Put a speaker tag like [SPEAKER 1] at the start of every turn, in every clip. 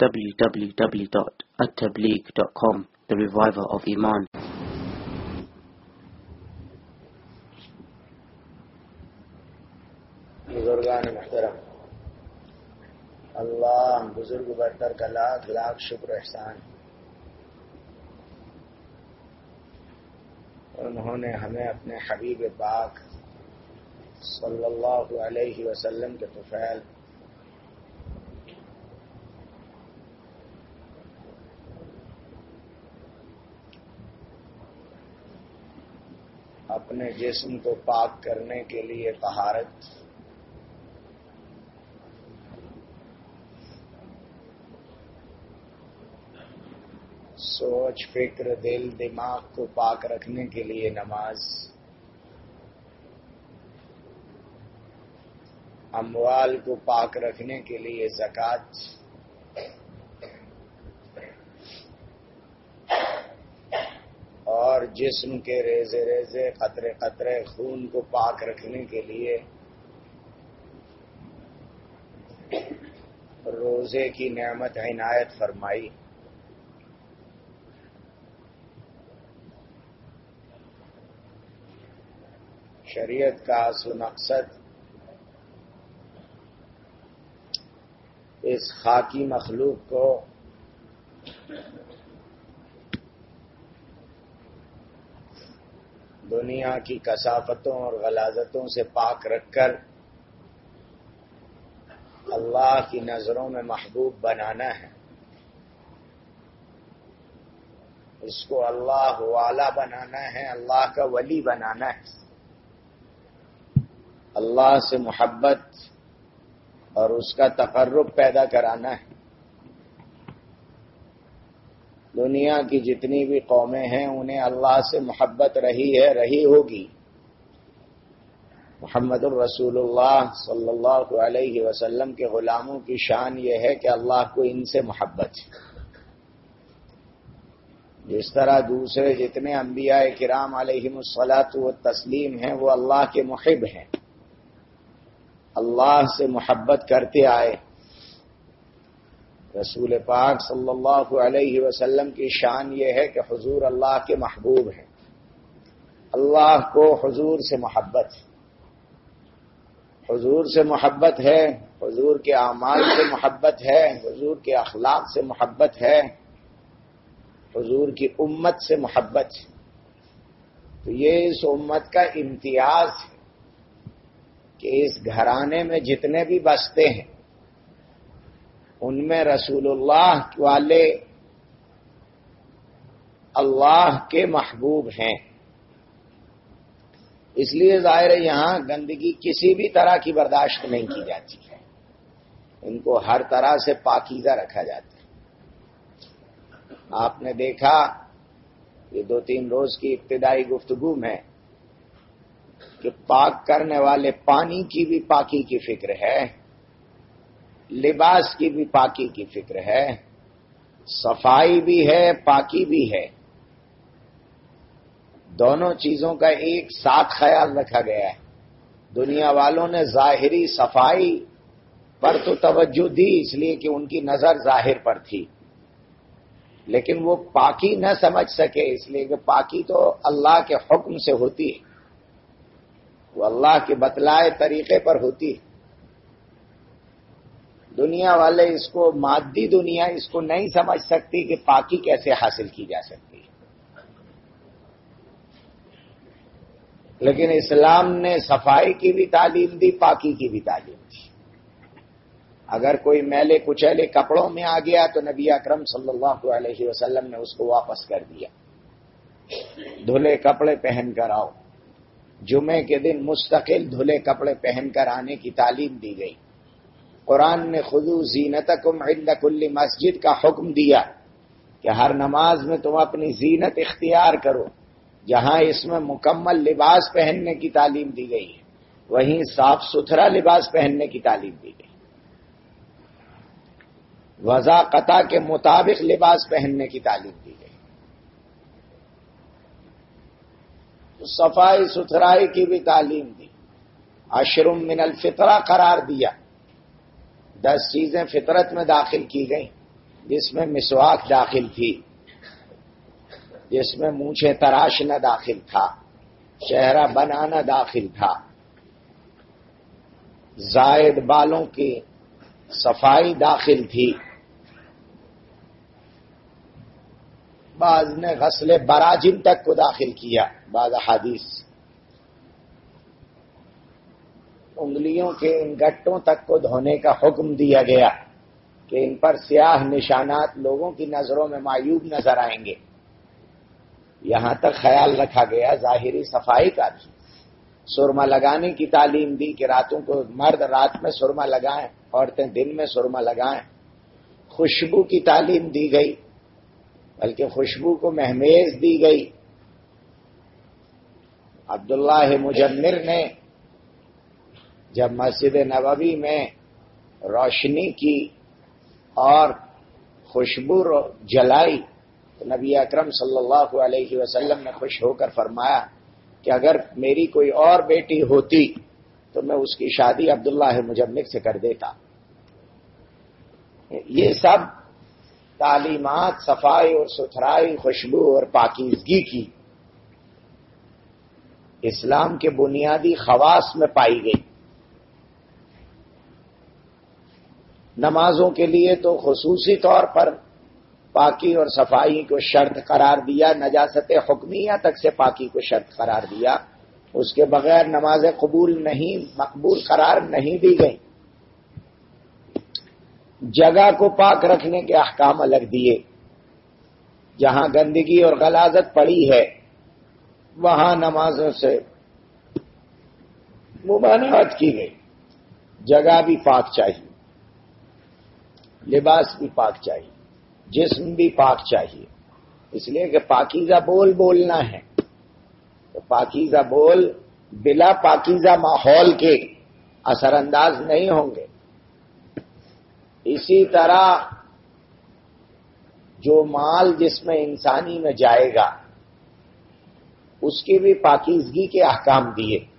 [SPEAKER 1] www.attableek.com The Reviver of Iman.
[SPEAKER 2] بزرگان محترم، اللہ بزرگ برتر کا لاکھ لاکھ شکر احسان انہوں نے ہمیں اپنے حبیب پاک صلی اللہ علیہ وسلم کے طفیل اپنے جسم کو پاک کرنے کے لیے طہارت۔ سوچ، فکر، دل، دماغ کو پاک رکھنے کے لیے نماز۔ اموال کو پاک رکھنے کے لیے زکات اور جسم کے ریزے ریزے، قطرے قطرے، خون کو پاک رکھنے کے لیے روزے کی نعمت عنایت فرمائی۔ شریعت کا اصل مقصد اس خاکی مخلوق کو دنیا کی کثافتوں اور غلازتوں سے پاک رکھ کر اللہ کی نظروں میں محبوب بنانا ہے۔ اس کو اللہ والا بنانا ہے، اللہ کا ولی بنانا ہے۔ اللہ سے محبت اور اس کا تقرب پیدا کرانا ہے۔ دنیا کی جتنی بھی قومیں ہیں، انہیں اللہ سے محبت رہی ہے، رہی ہوگی۔ محمد الرسول اللہ صلی اللہ علیہ وسلم کے غلاموں کی شان یہ ہے کہ اللہ کو ان سے محبت ہے۔ جس طرح دوسرے جتنے انبیاء کرام علیہ السلاط و تسلیم ہیں، وہ اللہ کے محب ہیں۔ اللہ سے محبت کرتے آئے رسول پاک صلی اللہ علیہ وسلم کی شان یہ ہے کہ حضور اللہ کے محبوب ہیں۔ اللہ کو حضور سے محبت۔ حضور سے محبت ہے، حضور کے اعمال سے محبت ہے، حضور کے اخلاق سے محبت ہے۔ حضور کی امت سے محبت۔ تو یہ اس امت کا امتیاز ہے کہ اس گھرانے میں جتنے بھی بستے ہیں ان میں رسول اللہ والے اللہ کے محبوب ہیں۔ اس لیے ظاہر یہاں گندگی کسی بھی طرح کی برداشت نہیں کی جاتی ہے۔ ان کو ہر طرح سے پاکیزہ رکھا جاتا ہے۔ آپ نے دیکھا یہ دو تین روز کی ابتدائی گفتگو میں کہ پاک کرنے والے پانی کی بھی پاکی کی فکر ہے۔ لباس کی بھی پاکی کی فکر ہے، صفائی بھی ہے، پاکی بھی ہے۔ دونوں چیزوں کا ایک ساتھ خیال رکھا گیا ہے۔ دنیا والوں نے ظاہری صفائی پر تو توجہ دی، اس لیے کہ ان کی نظر ظاہر پر تھی۔ لیکن وہ پاکی نہ سمجھ سکے، اس لیے کہ پاکی تو اللہ کے حکم سے ہوتی ہے۔ وہ اللہ کے بتلائے طریقے پر ہوتی ہے۔ دنیا والے اس کو مادی دنیا اس کو نہیں سمجھ سکتی کہ پاکی کیسے حاصل کی جا سکتی لیکن اسلام نے صفائی کی بھی تعلیم دی، پاکی کی بھی تعلیم دی۔ اگر کوئی میلے کچیلے کپڑوں میں آ گیا تو نبی اکرم صلی اللہ علیہ وسلم نے اس کو واپس کر دیا۔ دھلے کپڑے پہن کر آؤ۔ جمعے کے دن مستقل دھلے کپڑے پہن کر آنے کی تعلیم دی گئی۔ قرآن نے خدو زینت عند کل مسجد کا حکم دیا کہ ہر نماز میں تم اپنی زینت اختیار کرو، جہاں اس میں مکمل لباس پہننے کی تعلیم دی گئی ہے، وہیں صاف ستھرا لباس پہننے کی تعلیم دی گئی۔ وضاقتہ کے مطابق لباس پہننے کی تعلیم دی گئی۔ صفائی ستھرائی کی بھی تعلیم دی۔ اشرم من الفطرہ قرار دیا۔ دس چیزیں فطرت میں داخل کی گئیں، جس میں مسواک داخل تھی، جس میں مونچھے تراشنا داخل تھا، چہرہ بنانا داخل تھا۔ زائد بالوں کی صفائی داخل تھی۔ بعض نے غسل براجم تک کو داخل کیا، بعض حادیث انگلیوں کے ان گٹوں تک کو دھونے کا حکم دیا گیا کہ ان پر سیاہ نشانات لوگوں کی نظروں میں معیوب نظر آئیں گے۔ یہاں تک خیال رکھا گیا، ظاہری صفائی کا بھی۔ سرما لگانے کی تعلیم دی کہ راتوں کو مرد رات میں سرما لگائیں، عورتیں دن میں سرما لگائیں۔ خوشبو کی تعلیم دی گئی، بلکہ خوشبو کو مہمیز دی گئی۔ عبداللہ مجمر نے جب مسجد نبوی میں روشنی کی اور خوشبو جلائی، تو نبی اکرم صلی اللہ علیہ وسلم نے خوش ہو کر فرمایا کہ اگر میری کوئی اور بیٹی ہوتی تو میں اس کی شادی عبداللہ مجمک سے کر دیتا۔ یہ سب تعلیمات، صفائی اور ستھرائی، خوشبو اور پاکیزگی کی اسلام کے بنیادی خواص میں پائی گئی۔ نمازوں کے لیے تو خصوصی طور پر پاکی اور صفائی کو شرط قرار دیا، نجاست حکمیہ تک سے پاکی کو شرط قرار دیا۔ اس کے بغیر نماز قبول نہیں، مقبول قرار نہیں دی گئی۔ جگہ کو پاک رکھنے کے احکام الگ دیے۔ جہاں گندگی اور غلازت پڑی ہے، وہاں نمازوں سے ممانعت کی گئی۔ جگہ بھی پاک چاہیے۔ لباس بھی پاک چاہیے، جسم بھی پاک چاہیے۔ اس لیے کہ پاکیزہ بول بولنا ہے۔ تو پاکیزہ بول بلا پاکیزہ ماحول کے اثر انداز نہیں ہوں گے۔ اسی طرح جو مال جس میں انسانی میں جائے گا، اس کی بھی پاکیزگی کے احکام دیے۔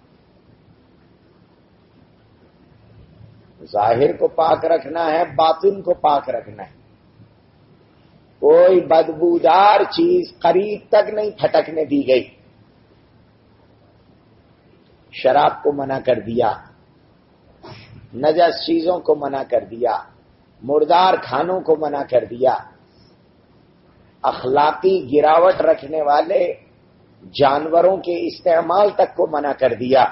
[SPEAKER 2] ظاہر کو پاک رکھنا ہے، باطن کو پاک رکھنا ہے۔ کوئی بدبودار چیز قریب تک نہیں پھٹکنے دی گئی۔ شراب کو منع کر دیا، نجس چیزوں کو منع کر دیا، مردار کھانوں کو منع کر دیا۔ اخلاقی گراوٹ رکھنے والے جانوروں کے استعمال تک کو منع کر دیا۔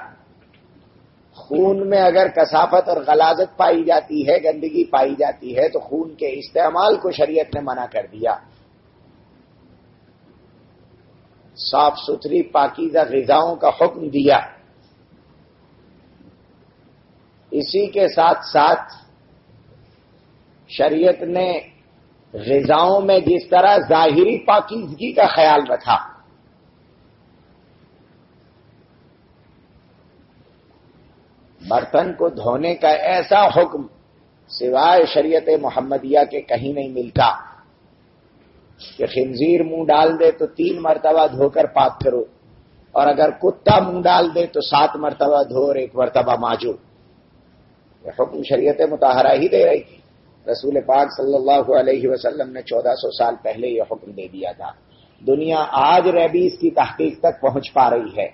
[SPEAKER 2] خون میں اگر کثافت اور غلازت پائی جاتی ہے، گندگی پائی جاتی ہے، تو خون کے استعمال کو شریعت نے منع کر دیا۔ صاف ستھری پاکیزہ غذاؤں کا حکم دیا۔ اسی کے ساتھ ساتھ شریعت نے غذاؤں میں جس طرح ظاہری پاکیزگی کا خیال رکھا۔ برتن کو دھونے کا ایسا حکم سوائے شریعت محمدیہ کے کہیں نہیں ملتا کہ خنزیر منہ ڈال دے تو تین مرتبہ دھو کر پاک کرو اور اگر کتا منہ ڈال دے تو سات مرتبہ دھو اور ایک مرتبہ ماجو۔ یہ حکم شریعت متحرہ ہی دے رہی تھی۔ رسول پاک صلی اللہ علیہ وسلم نے چودہ سو سال پہلے یہ حکم دے دیا تھا۔ دنیا آج ریبیز کی تحقیق تک پہنچ پا رہی ہے۔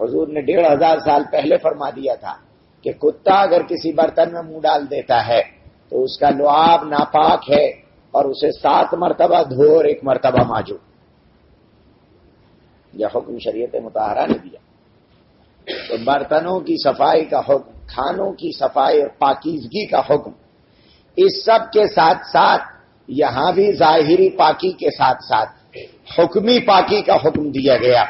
[SPEAKER 2] حضور نے ڈیڑھ ہزار سال پہلے فرما دیا تھا۔ کہ کتا اگر کسی برتن میں منہ ڈال دیتا ہے تو اس کا لعاب ناپاک ہے اور اسے سات مرتبہ دھو اور ایک مرتبہ ماجو۔ یہ حکم شریعت متحرہ نے دیا۔ تو برتنوں کی صفائی کا حکم، کھانوں کی صفائی اور پاکیزگی کا حکم، اس سب کے ساتھ ساتھ، یہاں بھی ظاہری پاکی کے ساتھ ساتھ حکمی پاکی کا حکم دیا گیا،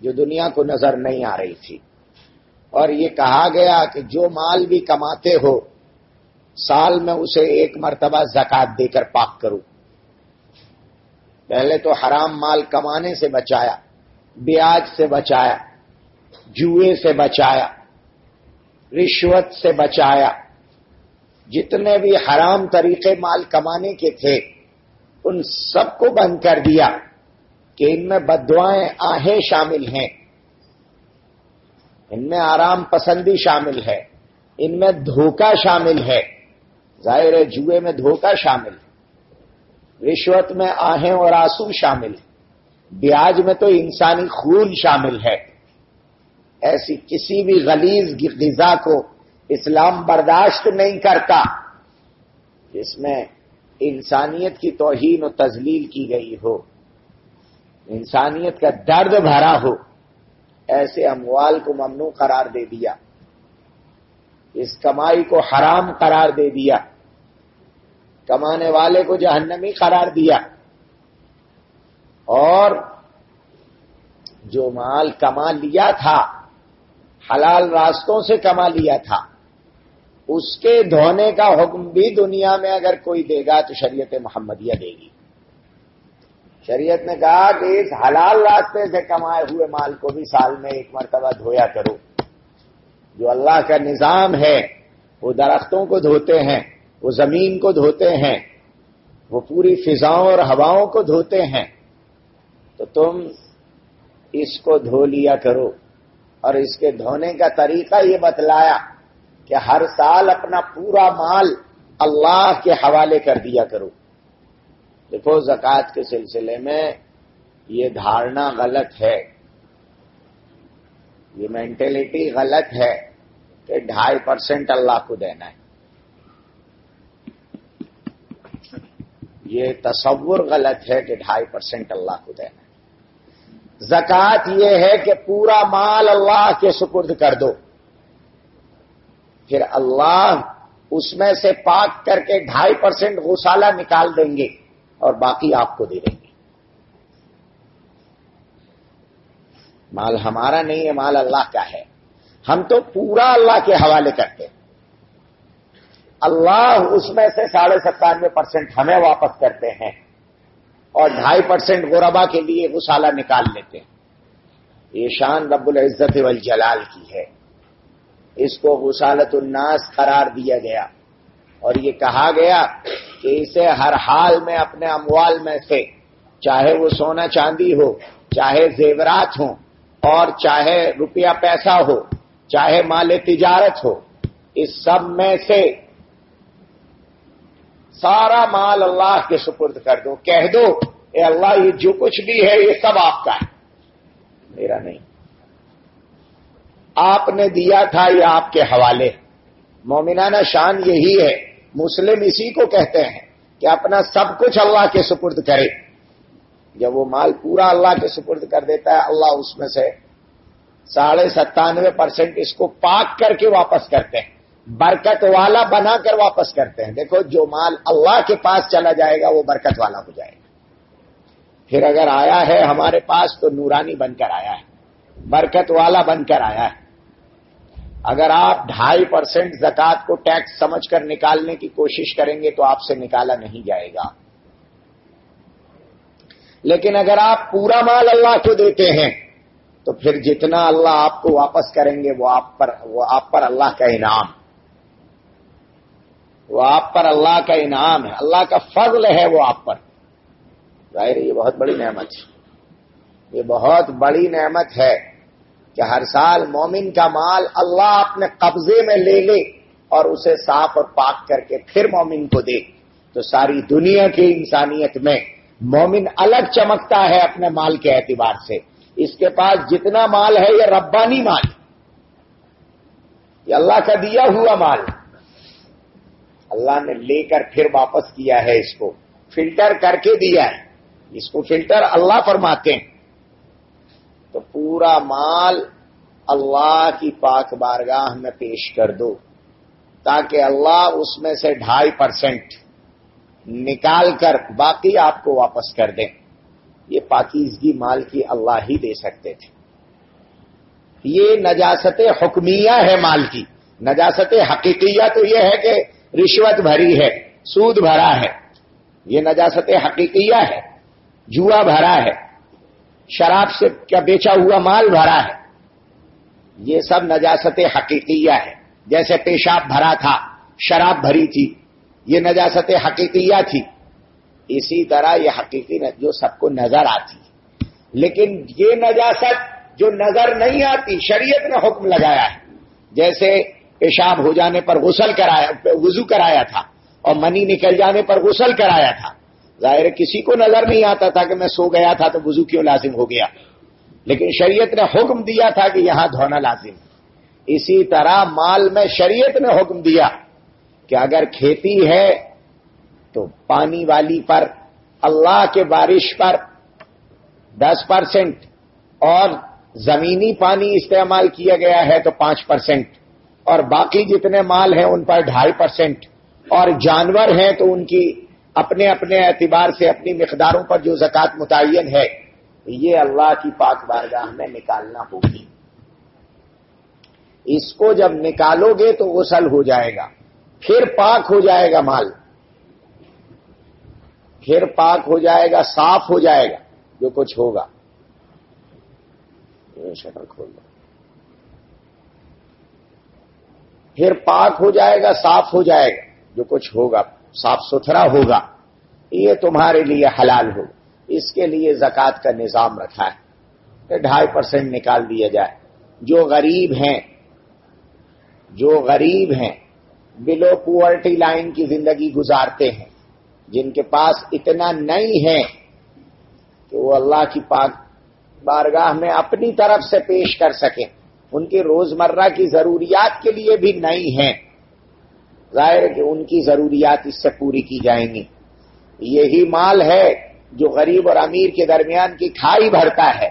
[SPEAKER 2] جو دنیا کو نظر نہیں آ رہی تھی۔ اور یہ کہا گیا کہ جو مال بھی کماتے ہو، سال میں اسے ایک مرتبہ زکات دے کر پاک کرو۔ پہلے تو حرام مال کمانے سے بچایا، بیاج سے بچایا، جوئے سے بچایا، رشوت سے بچایا۔ جتنے بھی حرام طریقے مال کمانے کے تھے، ان سب کو بند کر دیا کہ ان میں بدوائیں آہیں شامل ہیں۔ ان میں آرام پسندی شامل ہے، ان میں دھوکہ شامل ہے۔ ظاہر ہے، جوئے میں دھوکہ شامل ہے۔ رشوت میں آہیں اور آنسو شامل ہے بیاج میں تو انسانی خون شامل ہے۔ ایسی کسی بھی غلیظ غذا کو اسلام برداشت نہیں کرتا، جس میں انسانیت کی توہین و تزلیل کی گئی ہو۔ انسانیت کا درد بھرا ہو۔ ایسے اموال کو ممنوع قرار دے دیا۔ اس کمائی کو حرام قرار دے دیا۔ کمانے والے کو جہنمی قرار دیا۔ اور جو مال کما لیا تھا، حلال راستوں سے کما لیا تھا، اس کے دھونے کا حکم بھی دنیا میں اگر کوئی دے گا تو شریعت محمدیہ دے گی۔ شریعت نے کہا کہ اس حلال راستے سے کمائے ہوئے مال کو بھی سال میں ایک مرتبہ دھویا کرو۔ جو اللہ کا نظام ہے، وہ درختوں کو دھوتے ہیں، وہ زمین کو دھوتے ہیں، وہ پوری فضاؤں اور ہواؤں کو دھوتے ہیں۔ تو تم اس کو دھو لیا کرو۔ اور اس کے دھونے کا طریقہ یہ بتلایا کہ ہر سال اپنا پورا مال اللہ کے حوالے کر دیا کرو۔ دیکھو، زکوٰۃ کے سلسلے میں یہ دھارنا غلط ہے۔ یہ مینٹلٹی غلط ہے کہ ڈھائی پرسینٹ اللہ کو دینا ہے۔ یہ تصور غلط ہے کہ ڈھائی پرسینٹ اللہ کو دینا ہے۔ زکات یہ ہے کہ پورا مال اللہ کے سپرد کر دو۔ پھر اللہ اس میں سے پاک کر کے ڈھائی پرسینٹ غسالہ نکال دیں گے۔ اور باقی آپ کو دے دیں گے۔ مال ہمارا نہیں ہے، مال اللہ کا ہے۔ ہم تو پورا اللہ کے حوالے کرتے ہیں۔ اللہ اس میں سے ساڑھے ستانوے پرسینٹ ہمیں واپس کرتے ہیں اور ڈھائی پرسینٹ غربا کے لیے غسالہ نکال لیتے ہیں۔ یہ شان رب العزت والجلال کی ہے۔ اس کو غسالت الناس قرار دیا گیا اور یہ کہا گیا کہ اسے ہر حال میں اپنے اموال میں سے، چاہے وہ سونا چاندی ہو، چاہے زیورات ہوں، اور چاہے روپیہ پیسہ ہو، چاہے مال تجارت ہو، اس سب میں سے سارا مال اللہ کے سپرد کر دو، کہہ دو، اے اللہ، یہ جو کچھ بھی ہے، یہ سب آپ کا ہے۔ میرا نہیں۔ آپ نے دیا تھا یہ آپ کے حوالے۔ مومنانہ شان یہی ہے۔ مسلم اسی کو کہتے ہیں کہ اپنا سب کچھ اللہ کے سپرد کرے۔ جب وہ مال پورا اللہ کے سپرد کر دیتا ہے، اللہ اس میں سے ساڑھے ستانوے پرسینٹ اس کو پاک کر کے واپس کرتے ہیں۔ برکت والا بنا کر واپس کرتے ہیں۔ دیکھو، جو مال اللہ کے پاس چلا جائے گا، وہ برکت والا ہو جائے گا۔ پھر اگر آیا ہے ہمارے پاس تو نورانی بن کر آیا ہے۔ برکت والا بن کر آیا ہے۔ اگر آپ ڈھائی پرسینٹ زکات کو ٹیکس سمجھ کر نکالنے کی کوشش کریں گے تو آپ سے نکالا نہیں جائے گا۔ لیکن اگر آپ پورا مال اللہ کو دیتے ہیں، تو پھر جتنا اللہ آپ کو واپس کریں گے، وہ آپ پر، وہ آپ پر اللہ کا انعام۔ وہ آپ پر اللہ کا انعام ہے۔ اللہ کا فضل ہے وہ آپ پر۔ ظاہر یہ بہت بڑی نعمت۔ ہے یہ بہت بڑی نعمت ہے۔ کہ ہر سال مومن کا مال اللہ اپنے قبضے میں لے لے اور اسے صاف اور پاک کر کے پھر مومن کو دے۔ تو ساری دنیا کی انسانیت میں مومن الگ چمکتا ہے اپنے مال کے اعتبار سے۔ اس کے پاس جتنا مال ہے یہ ربانی مال۔ یہ اللہ کا دیا ہوا مال۔ اللہ نے لے کر پھر واپس کیا ہے اس کو۔ فلٹر کر کے دیا ہے۔ اس کو فلٹر اللہ فرماتے ہیں۔ تو پورا مال اللہ کی پاک بارگاہ میں پیش کر دو تاکہ اللہ اس میں سے ڈھائی پرسینٹ نکال کر باقی آپ کو واپس کر دیں۔ یہ پاکیزگی مال کی اللہ ہی دے سکتے تھے۔ یہ نجاست حکمیہ ہے مال کی۔ نجاست حقیقیہ تو یہ ہے کہ رشوت بھری ہے، سود بھرا ہے۔ یہ نجاست حقیقیہ ہے، جوا بھرا ہے۔ شراب سے کیا بیچا ہوا مال بھرا ہے۔ یہ سب نجاست حقیقیہ ہے۔ جیسے پیشاب بھرا تھا، شراب بھری تھی، یہ نجاست حقیقیہ تھی۔ اسی طرح یہ حقیقی جو سب کو نظر آتی۔ لیکن یہ نجاست جو نظر نہیں آتی، شریعت نے حکم لگایا ہے۔ جیسے پیشاب ہو جانے پر غسل کرایا، وضو کرایا تھا اور منی نکل جانے پر غسل کرایا تھا۔ ظاہر کسی کو نظر نہیں آتا تھا کہ میں سو گیا تھا تو وضو کیوں لازم ہو گیا؟ لیکن شریعت نے حکم دیا تھا کہ یہاں دھونا لازم اسی طرح مال میں شریعت نے حکم دیا کہ اگر کھیتی ہے تو پانی والی پر، اللہ کے بارش پر دس پرسینٹ اور زمینی پانی استعمال کیا گیا ہے تو پانچ پرسینٹ اور باقی جتنے مال ہیں ان پر ڈھائی پرسینٹ اور جانور ہیں تو ان کی اپنے اپنے اعتبار سے اپنی مقداروں پر جو زکوٰۃ متعین ہے یہ اللہ کی پاک بارگاہ میں نکالنا ہوگی۔ اس کو جب نکالو گے تو غسل ہو جائے گا۔ پھر پاک ہو جائے گا مال۔ پھر پاک ہو جائے گا، صاف ہو جائے گا، جو کچھ ہوگا۔ شٹر کھول دو۔ پھر پاک ہو جائے گا، صاف ہو جائے گا، جو کچھ ہوگا۔ صاف ستھرا ہوگا، یہ تمہارے لیے حلال ہو۔ اس کے لیے زکات کا نظام رکھا ہے۔ کہ ڈھائی پرسینٹ نکال دیا جائے۔ جو غریب ہیں، جو غریب ہیں بلو پورٹی لائن کی زندگی گزارتے ہیں۔ جن کے پاس اتنا نہیں ہے کہ وہ اللہ کی پاک بارگاہ میں اپنی طرف سے پیش کر سکیں۔ ان کی روزمرہ کی ضروریات کے لیے بھی نہیں ہیں۔ ظاہر ہے کہ ان کی ضروریات اس سے پوری کی جائیں گی۔ یہی مال ہے جو غریب اور امیر کے درمیان کی کھائی بھرتا ہے۔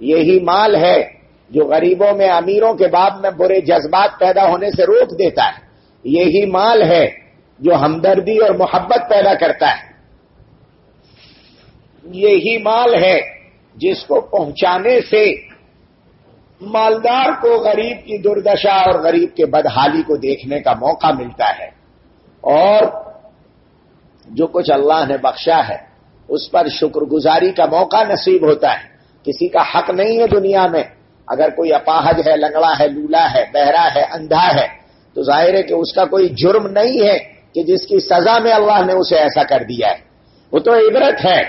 [SPEAKER 2] یہی مال ہے جو غریبوں میں امیروں کے بعد میں برے جذبات پیدا ہونے سے روک دیتا ہے۔ یہی مال ہے جو ہمدردی اور محبت پیدا کرتا ہے۔ یہی مال ہے جس کو پہنچانے سے مالدار کو غریب کی دردشا اور غریب کے بدحالی کو دیکھنے کا موقع ملتا ہے اور جو کچھ اللہ نے بخشا ہے، اس پر شکر گزاری کا موقع نصیب ہوتا ہے۔ کسی کا حق نہیں ہے دنیا میں۔ اگر کوئی اپاہج ہے، لنگڑا ہے، لولا ہے، بہرا ہے، اندھا ہے، تو ظاہر ہے کہ اس کا کوئی جرم نہیں ہے کہ جس کی سزا میں اللہ نے اسے ایسا کر دیا ہے۔ وہ تو عبرت ہے۔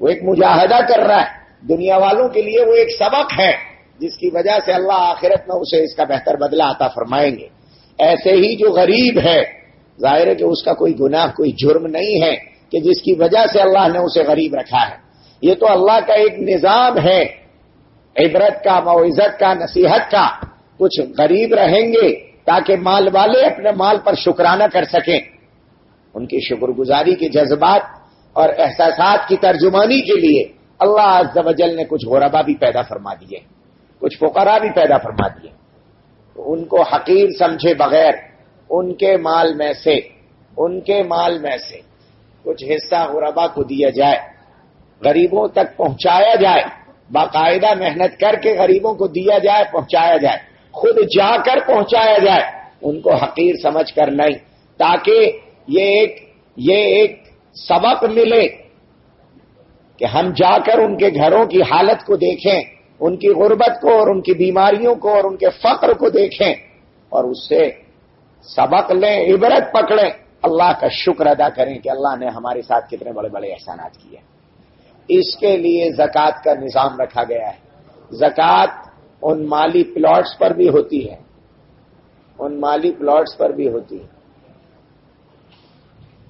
[SPEAKER 2] وہ ایک مجاہدہ کر رہا ہے۔ دنیا والوں کے لیے وہ ایک سبق ہے۔ جس کی وجہ سے اللہ آخرت میں اسے اس کا بہتر بدلہ آتا فرمائیں گے۔ ایسے ہی جو غریب ہے، ظاہر ہے کہ اس کا کوئی گناہ، کوئی جرم نہیں ہے کہ جس کی وجہ سے اللہ نے اسے غریب رکھا ہے۔ یہ تو اللہ کا ایک نظام ہے۔ عبرت کا، معزت کا، نصیحت کا۔ کچھ غریب رہیں گے تاکہ مال والے اپنے مال پر شکرانہ کر سکیں۔ ان کی شکر گزاری کے جذبات اور احساسات کی ترجمانی کے لیے اللہ عز و جل نے کچھ غربا بھی پیدا فرما دیے۔ کچھ فقرا بھی پیدا فرما دیے۔ ان کو حقیر سمجھے بغیر، ان کے مال میں سے، ان کے مال میں سے کچھ حصہ غربا کو دیا جائے، غریبوں تک پہنچایا جائے، باقاعدہ محنت کر کے غریبوں کو دیا جائے، پہنچایا جائے، خود جا کر پہنچایا جائے، ان کو حقیر سمجھ کر نہیں، تاکہ یہ ایک یہ ایک سبق ملے کہ ہم جا کر ان کے گھروں کی حالت کو دیکھیں۔ ان کی غربت کو اور ان کی بیماریوں کو اور ان کے فقر کو دیکھیں اور اس سے سبق لیں، عبرت پکڑیں۔ اللہ کا شکر ادا کریں کہ اللہ نے ہمارے ساتھ کتنے بڑے بڑے احسانات کیے۔ اس کے لیے زکوٰۃ کا نظام رکھا گیا ہے۔ زکوٰۃ ان مالی پلاٹس پر بھی ہوتی ہے۔ ان مالی پلاٹس پر بھی ہوتی ہے۔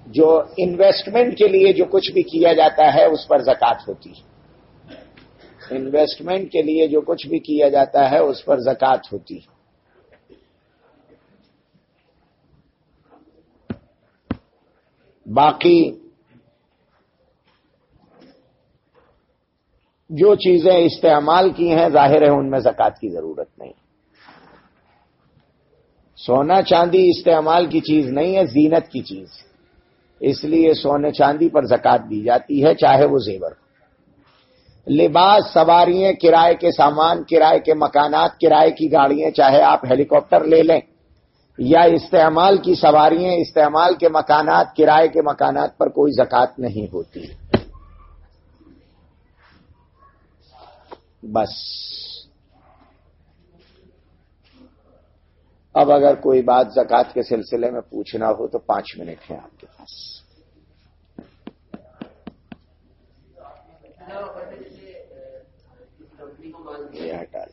[SPEAKER 2] جو انویسٹمنٹ کے لیے جو کچھ بھی کیا جاتا ہے، اس پر زکات ہوتی ہے۔ انویسٹمنٹ کے لیے جو کچھ بھی کیا جاتا ہے، اس پر زکات ہوتی ہے۔ باقی جو چیزیں استعمال کی ہیں، ظاہر ہے ان میں زکات کی ضرورت نہیں۔ سونا چاندی استعمال کی چیز نہیں ہے، زینت کی چیز۔ اس لیے سونے چاندی پر زکات دی جاتی ہے، چاہے وہ زیور ہو۔ لباس سواریاں، کرائے کے سامان، کرائے کے مکانات، کرائے کی گاڑیاں، چاہے آپ ہیلی کاپٹر لے لیں یا استعمال کی سواریاں، استعمال کے مکانات، کرائے کے مکانات پر کوئی زکات نہیں ہوتی۔ بس۔ اب اگر کوئی بات زکات کے سلسلے میں پوچھنا ہو تو پانچ منٹ ہیں آپ کے پاس۔ یہ ہٹا